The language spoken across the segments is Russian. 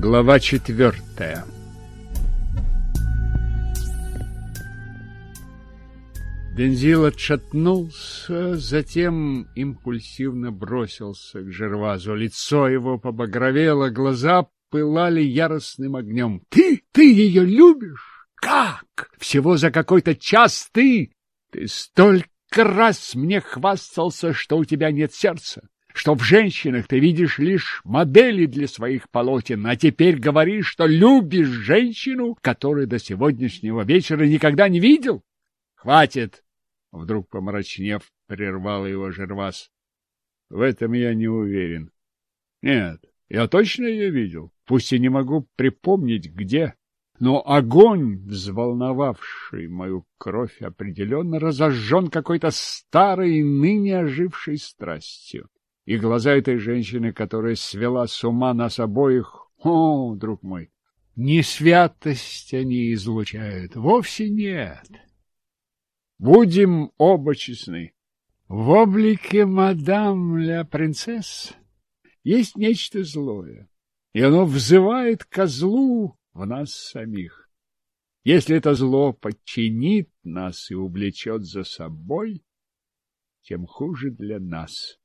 Глава четвертая Дензил отшатнулся, затем импульсивно бросился к Жервазу. Лицо его побагровело, глаза пылали яростным огнем. — Ты? Ты ее любишь? Как? Всего за какой-то час ты? Ты столько раз мне хвастался, что у тебя нет сердца что в женщинах ты видишь лишь модели для своих полотен, а теперь говоришь, что любишь женщину, которую до сегодняшнего вечера никогда не видел? Хватит! Вдруг помрачнев, прервал его Жервас. В этом я не уверен. Нет, я точно ее видел, пусть и не могу припомнить, где. Но огонь, взволновавший мою кровь, определенно разожжен какой-то старой, ныне ожившей страстью и глаза этой женщины, которая свела с ума нас обоих. О, друг мой, не святость они излучают, вовсе нет. Будем оба честны. В облике мадам ля принцесс есть нечто злое, и оно взывает козлу в нас самих. Если это зло подчинит нас и увлечет за собой, тем хуже для нас.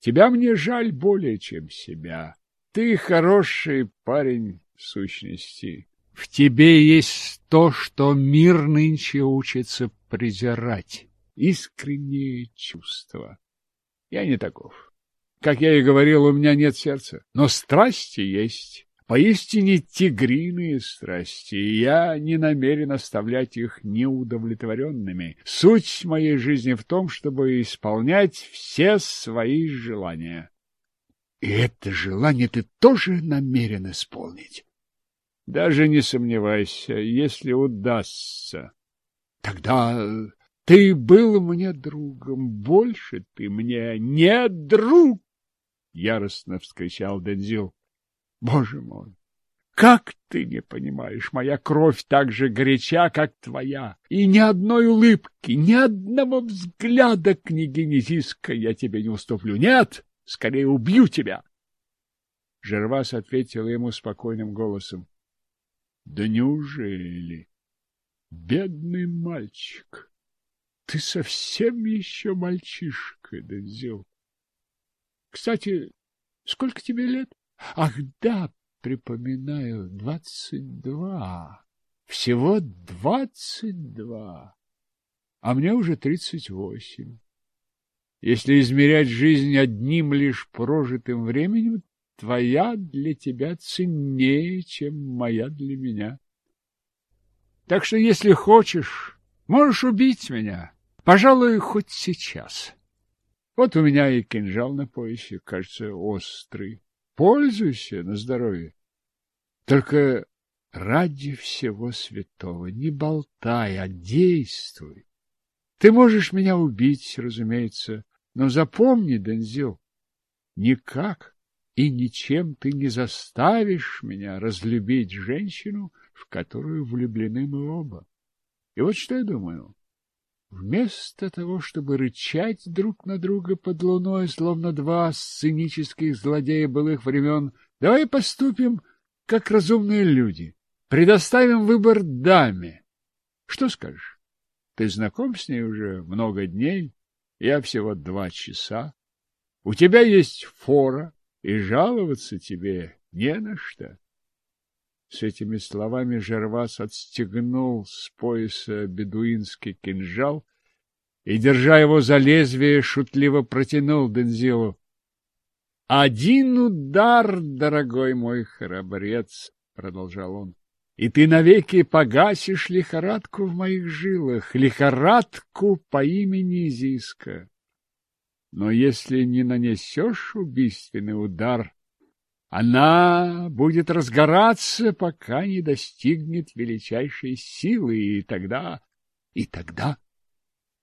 Тебя мне жаль более, чем себя. Ты хороший парень в сущности. В тебе есть то, что мир нынче учится презирать. Искренние чувства. Я не таков. Как я и говорил, у меня нет сердца, но страсти есть поистине тигриные страсти, и я не намерен оставлять их неудовлетворенными. Суть моей жизни в том, чтобы исполнять все свои желания. И это желание ты тоже намерен исполнить? Даже не сомневайся, если удастся. Тогда ты был мне другом, больше ты мне не друг! Яростно вскричал Дензил. Боже мой! Как ты не понимаешь, моя кровь так же горяча, как твоя, и ни одной улыбки, ни одного взгляда, княгиня Зиска, я тебе не уступлю. Нет, скорее убью тебя!» Жервас ответил ему спокойным голосом. «Да неужели? Бедный мальчик! Ты совсем еще мальчишка, Дензил! Кстати, сколько тебе лет?» Ах да, припоминаю, двадцать два. Всего двадцать два. А мне уже тридцать восемь. Если измерять жизнь одним лишь прожитым временем, твоя для тебя ценнее, чем моя для меня. Так что, если хочешь, можешь убить меня. Пожалуй, хоть сейчас. Вот у меня и кинжал на поясе, кажется, острый. Пользуйся на здоровье. Только ради всего святого не болтай, а действуй. Ты можешь меня убить, разумеется, но запомни, Дензил, никак и ничем ты не заставишь меня разлюбить женщину, в которую влюблены мы оба. И вот что я думаю. Вместо того, чтобы рычать друг на друга под луной, словно два сценических злодея былых времен, давай поступим, как разумные люди. Предоставим выбор даме. Что скажешь? Ты знаком с ней уже много дней, я всего два часа. У тебя есть фора, и жаловаться тебе не на что. С этими словами Жервас отстегнул с пояса бедуинский кинжал и, держа его за лезвие, шутливо протянул Дензилу. — Один удар, дорогой мой храбрец! — продолжал он. — И ты навеки погасишь лихорадку в моих жилах, лихорадку по имени Зиска. Но если не нанесешь убийственный удар, она будет разгораться, пока не достигнет величайшей силы, и тогда... И тогда...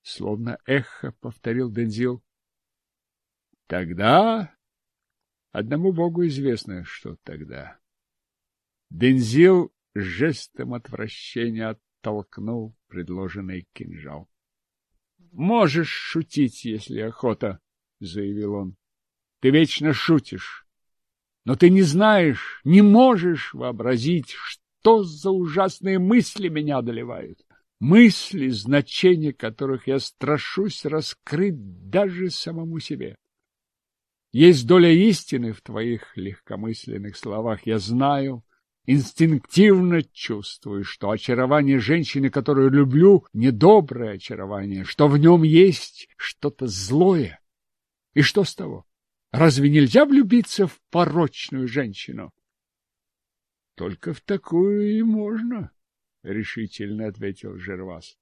Словно эхо повторил Дензил. Тогда... Одному богу известно, что тогда. Дензил жестом отвращения оттолкнул предложенный кинжал. — Можешь шутить, если охота, — заявил он. — Ты вечно шутишь но ты не знаешь, не можешь вообразить, что за ужасные мысли меня одолевают. Мысли, значения которых я страшусь раскрыть даже самому себе. Есть доля истины в твоих легкомысленных словах, я знаю. Инстинктивно чувствую, что очарование женщины, которую люблю, недоброе очарование, что в нем есть что-то злое. И что с того? Разве нельзя влюбиться в порочную женщину? — Только в такую и можно, — решительно ответил Жервас.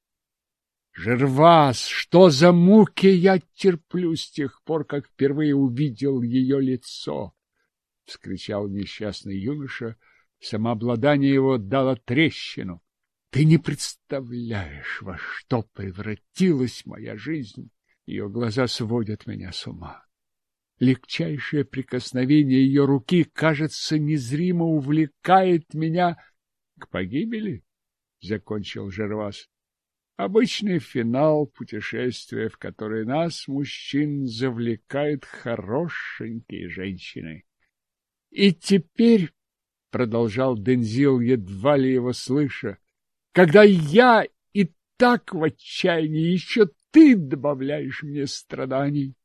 — Жервас, что за муки я терплю с тех пор, как впервые увидел ее лицо! — вскричал несчастный юноша. Самообладание его дало трещину. — Ты не представляешь, во что превратилась моя жизнь! Ее глаза сводят меня с ума легчайшее прикосновение ее руки, кажется, незримо увлекает меня к погибели, — закончил Жервас. Обычный финал путешествия, в которое нас, мужчин, завлекает хорошенькие женщины. И теперь, — продолжал Дензил, едва ли его слыша, — когда я и так в отчаянии, еще ты добавляешь мне страданий.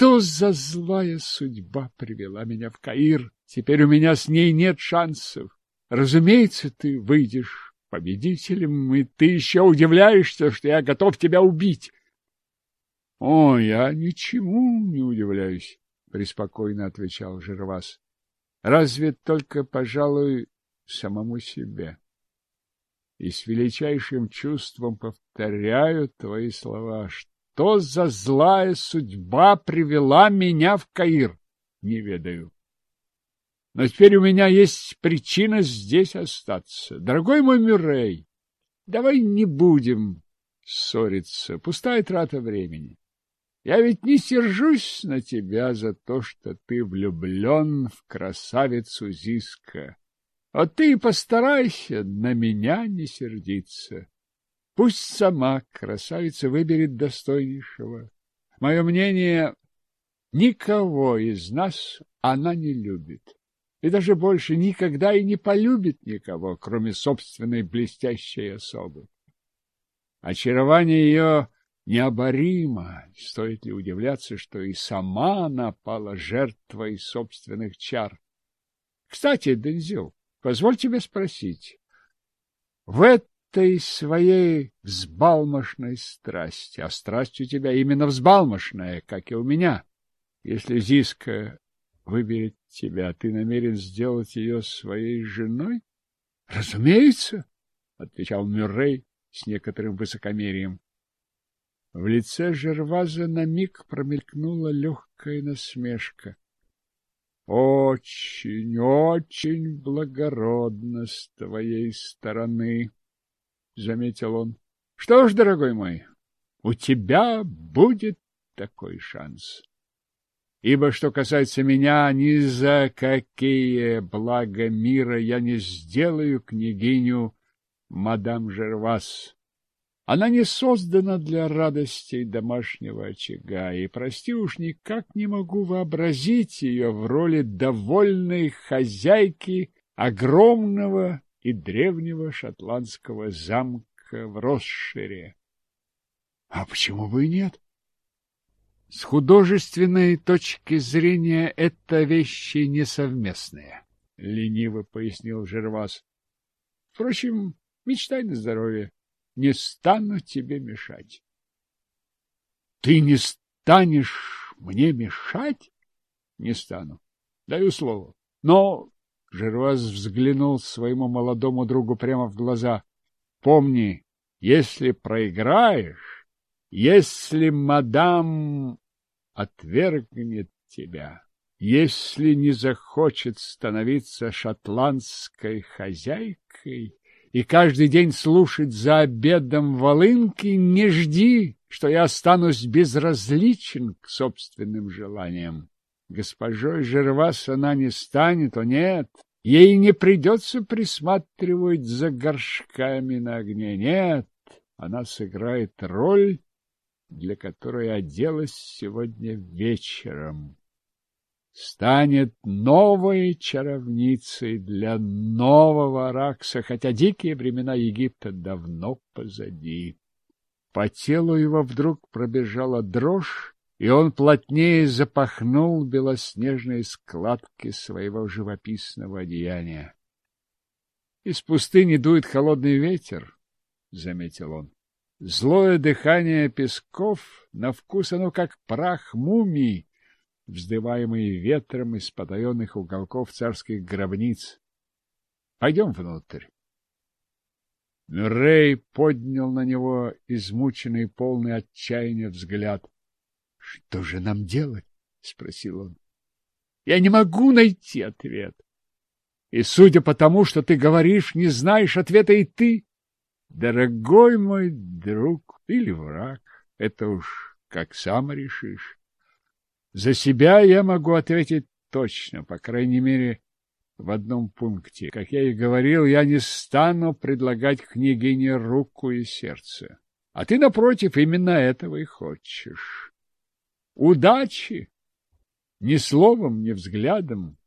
Что за злая судьба привела меня в Каир? Теперь у меня с ней нет шансов. Разумеется, ты выйдешь победителем, и ты еще удивляешься, что я готов тебя убить. — О, я ничему не удивляюсь, — преспокойно отвечал Жервас. — Разве только, пожалуй, самому себе. И с величайшим чувством повторяю твои слова, что что за злая судьба привела меня в Каир, не ведаю. Но теперь у меня есть причина здесь остаться. Дорогой мой Мюррей, давай не будем ссориться, пустая трата времени. Я ведь не сержусь на тебя за то, что ты влюблен в красавицу Зиска. А ты постарайся на меня не сердиться. Пусть сама красавица выберет достойнейшего. Мое мнение, никого из нас она не любит. И даже больше никогда и не полюбит никого, кроме собственной блестящей особы. Очарование ее необоримо. Стоит ли удивляться, что и сама она пала жертвой собственных чар? Кстати, Дензил, позволь тебе спросить. В это своей взбалмошной страсти. А страсть у тебя именно взбалмошная, как и у меня. Если Зиска выберет тебя, ты намерен сделать ее своей женой? — Разумеется, — отвечал Мюррей с некоторым высокомерием. В лице Жерваза на миг промелькнула легкая насмешка. «Очень, очень благородно с твоей стороны!» заметил он. Что ж, дорогой мой, у тебя будет такой шанс. Ибо что касается меня, ни за какие блага мира я не сделаю княгиню мадам Жервас. Она не создана для радостей домашнего очага, и, прости уж, никак не могу вообразить ее в роли довольной хозяйки огромного и древнего шотландского замка в Росшире. А почему бы и нет? С художественной точки зрения это вещи несовместные, — лениво пояснил Жервас. Впрочем, мечтай на здоровье. Не стану тебе мешать. — Ты не станешь мне мешать? — Не стану. Даю слово. Но Жерваз взглянул своему молодому другу прямо в глаза. «Помни, если проиграешь, если мадам отвергнет тебя, если не захочет становиться шотландской хозяйкой и каждый день слушать за обедом волынки, не жди, что я останусь безразличен к собственным желаниям госпожой Жервас она не станет, о нет. Ей не придется присматривать за горшками на огне, нет. Она сыграет роль, для которой оделась сегодня вечером. Станет новой чаровницей для нового Аракса, хотя дикие времена Египта давно позади. По телу его вдруг пробежала дрожь, и он плотнее запахнул белоснежные складки своего живописного одеяния. — Из пустыни дует холодный ветер, — заметил он. Злое дыхание песков, на вкус оно как прах мумий, вздываемый ветром из потаенных уголков царских гробниц. Пойдем внутрь. Мюррей поднял на него измученный полный отчаяния взгляд — что же нам делать? спросил он. Я не могу найти ответ. И судя по тому, что ты говоришь, не знаешь ответа и ты. Дорогой мой друг или враг, это уж как сам решишь. За себя я могу ответить точно, по крайней мере, в одном пункте. Как я и говорил, я не стану предлагать княгине руку и сердце. А ты, напротив, именно этого и хочешь. Удачи! Ни словом, ни взглядом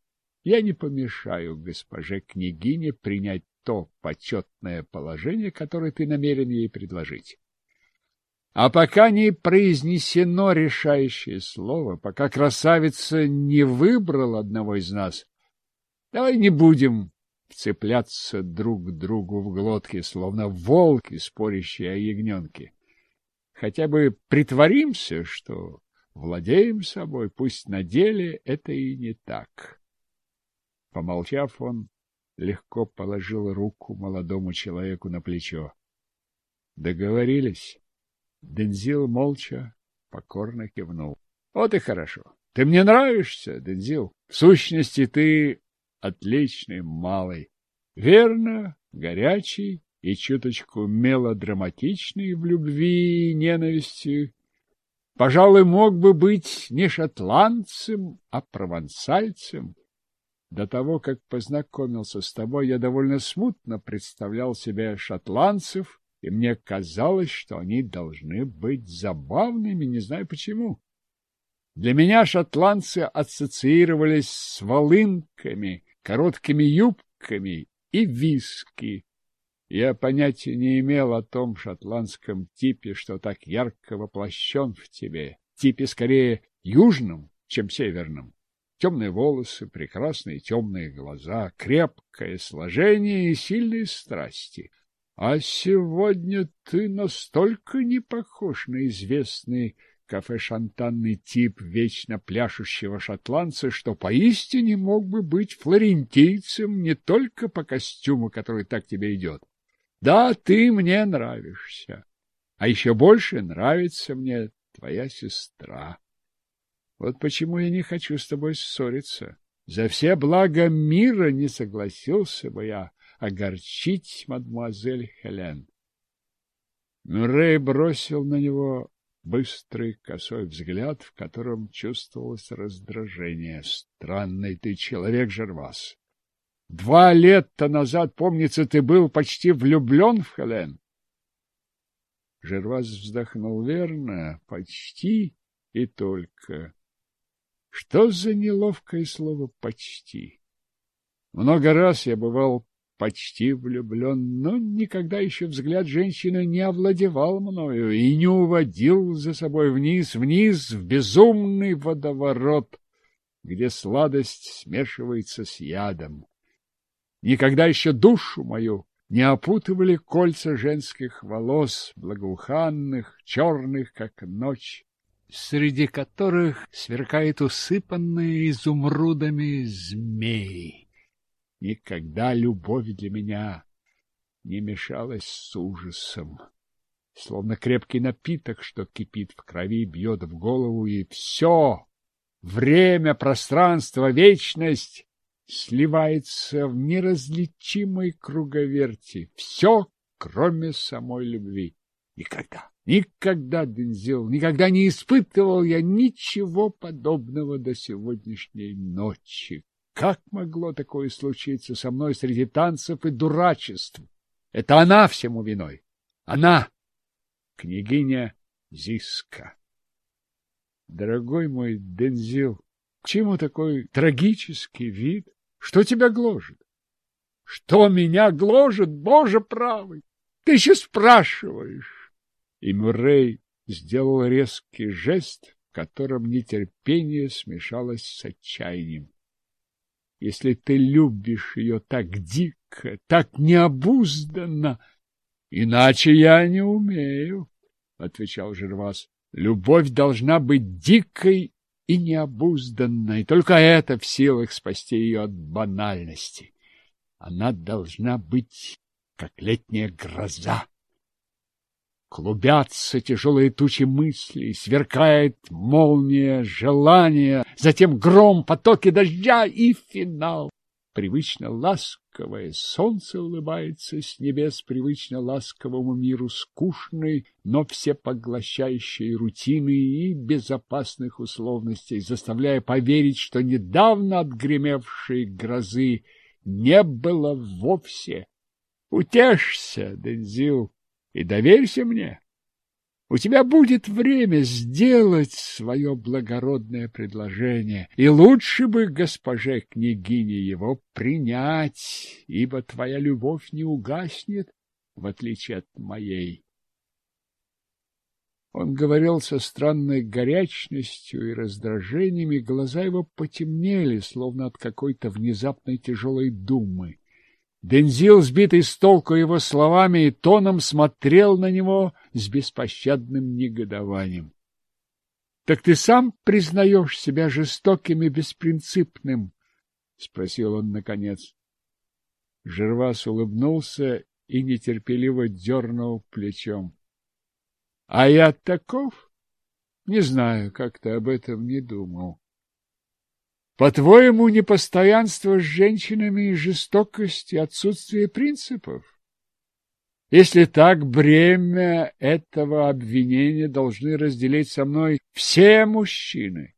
я не помешаю госпоже княгине принять то почетное положение, которое ты намерен ей предложить. А пока не произнесено решающее слово, пока красавица не выбрала одного из нас, давай не будем вцепляться друг к другу в глотки, словно волки, спорящие о ягненке. Хотя бы притворимся, что владеем собой, пусть на деле это и не так. Помолчав, он легко положил руку молодому человеку на плечо. Договорились. Дензил молча покорно кивнул. — Вот и хорошо. Ты мне нравишься, Дензил. В сущности, ты отличный малый. Верно, горячий и чуточку мелодраматичный в любви и ненависти пожалуй, мог бы быть не шотландцем, а провансальцем. До того, как познакомился с тобой, я довольно смутно представлял себе шотландцев, и мне казалось, что они должны быть забавными, не знаю почему. Для меня шотландцы ассоциировались с волынками, короткими юбками и виски, я понятия не имел о том шотландском типе, что так ярко воплощен в тебе, типе скорее южном, чем северном. Темные волосы, прекрасные темные глаза, крепкое сложение и сильные страсти. А сегодня ты настолько не похож на известный кафе-шантанный тип вечно пляшущего шотландца, что поистине мог бы быть флорентийцем не только по костюму, который так тебе идет, да, ты мне нравишься. А еще больше нравится мне твоя сестра. Вот почему я не хочу с тобой ссориться. За все блага мира не согласился бы я огорчить мадемуазель Хелен. Мюррей бросил на него быстрый косой взгляд, в котором чувствовалось раздражение. — Странный ты человек, Жервас! Два лета назад, помнится, ты был почти влюблен в Хелен. Жерваз вздохнул верно, почти и только. Что за неловкое слово «почти»? Много раз я бывал почти влюблен, но никогда еще взгляд женщины не овладевал мною и не уводил за собой вниз, вниз, в безумный водоворот, где сладость смешивается с ядом. Никогда еще душу мою не опутывали кольца женских волос, благоуханных, черных, как ночь, среди которых сверкает усыпанные изумрудами змеи. Никогда любовь для меня не мешалась с ужасом, словно крепкий напиток, что кипит в крови, бьет в голову, и все, время, пространство, вечность сливается в неразличимой круговерти. Все, кроме самой любви. Никогда, никогда, Дензил, никогда не испытывал я ничего подобного до сегодняшней ночи. Как могло такое случиться со мной среди танцев и дурачеств? Это она всему виной. Она, княгиня Зиска. Дорогой мой Дензил, чему такой трагический вид? Что тебя гложет? Что меня гложет, боже правый? Ты еще спрашиваешь. И Мюррей сделал резкий жест, в котором нетерпение смешалось с отчаянием. Если ты любишь ее так дико, так необузданно, иначе я не умею, — отвечал Жервас. Любовь должна быть дикой и необузданной. Только это в силах спасти ее от банальности. Она должна быть, как летняя гроза. Клубятся тяжелые тучи мыслей, сверкает молния желания, затем гром, потоки дождя и финал. Привычно ласковое солнце улыбается с небес привычно ласковому миру скучной, но всепоглощающей рутины и безопасных условностей, заставляя поверить, что недавно отгремевшей грозы не было вовсе. Утешься, Дензил, и доверься мне. У тебя будет время сделать свое благородное предложение, и лучше бы госпоже княгине его принять, ибо твоя любовь не угаснет, в отличие от моей. Он говорил со странной горячностью и раздражениями, глаза его потемнели, словно от какой-то внезапной тяжелой думы. Дензил, сбитый с толку его словами и тоном, смотрел на него с беспощадным негодованием. — Так ты сам признаешь себя жестоким и беспринципным? — спросил он наконец. Жервас улыбнулся и нетерпеливо дернул плечом. — А я таков? Не знаю, как ты об этом не думал. По-твоему, непостоянство с женщинами и жестокость и отсутствие принципов? Если так, бремя этого обвинения должны разделить со мной все мужчины.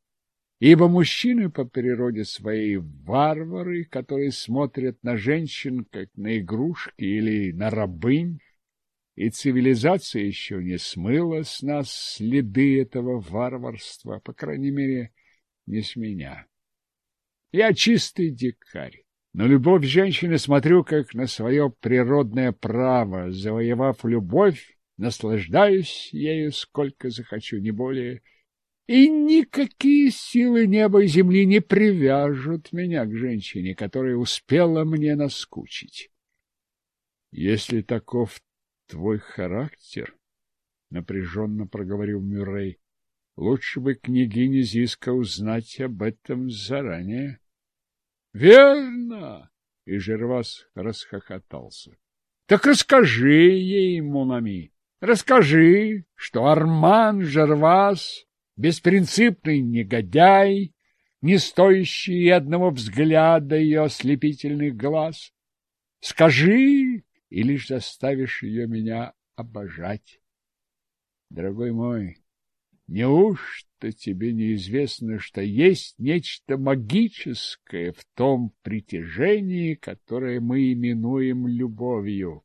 Ибо мужчины по природе своей варвары, которые смотрят на женщин как на игрушки или на рабынь, и цивилизация еще не смыла с нас следы этого варварства, по крайней мере, не с меня. Я чистый дикарь. но любовь женщины смотрю как на свое природное право. Завоевав любовь, наслаждаюсь ею сколько захочу, не более. И никакие силы неба и земли не привяжут меня к женщине, которая успела мне наскучить. Если таков твой характер, — напряженно проговорил Мюррей, Лучше бы княгиня Зиска узнать об этом заранее. — Верно! — и Жервас расхохотался. — Так расскажи ей, Монами, расскажи, что Арман Жервас — беспринципный негодяй, не стоящий одного взгляда ее ослепительных глаз. Скажи, и лишь заставишь ее меня обожать. Дорогой мой, Неужто тебе неизвестно, что есть нечто магическое в том притяжении, которое мы именуем любовью?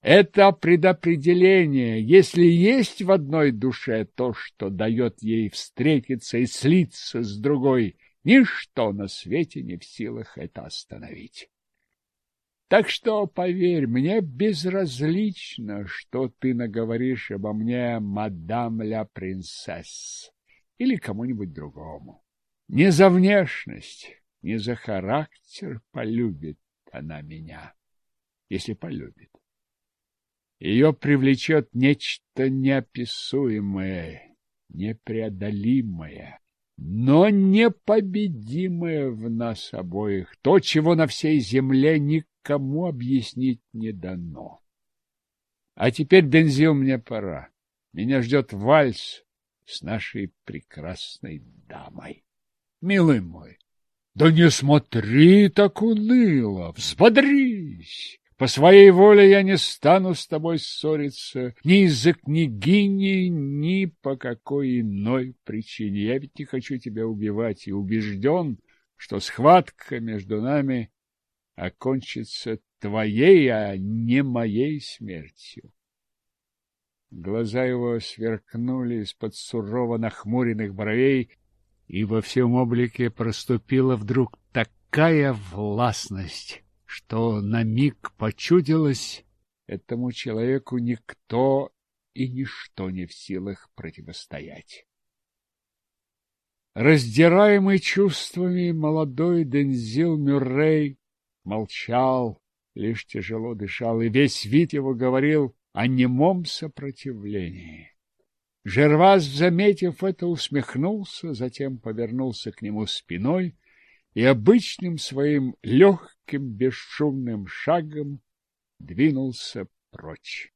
Это предопределение, если есть в одной душе то, что дает ей встретиться и слиться с другой, ничто на свете не в силах это остановить. Так что, поверь, мне безразлично, что ты наговоришь обо мне, мадам ля принцесс, или кому-нибудь другому. Не за внешность, не за характер полюбит она меня, если полюбит. Ее привлечет нечто неописуемое, непреодолимое, но непобедимое в нас обоих, то, чего на всей земле никогда никому объяснить не дано. А теперь, Дензил, мне пора. Меня ждет вальс с нашей прекрасной дамой. Милый мой, да не смотри так уныло, взбодрись. По своей воле я не стану с тобой ссориться ни из-за княгини, ни по какой иной причине. Я ведь не хочу тебя убивать и убежден, что схватка между нами окончится твоей, а не моей смертью. Глаза его сверкнули из-под сурово нахмуренных бровей, и во всем облике проступила вдруг такая властность, что на миг почудилось, этому человеку никто и ничто не в силах противостоять. Раздираемый чувствами молодой Дензил Мюррей молчал, лишь тяжело дышал, и весь вид его говорил о немом сопротивлении. Жерваз, заметив это, усмехнулся, затем повернулся к нему спиной и обычным своим легким бесшумным шагом двинулся прочь.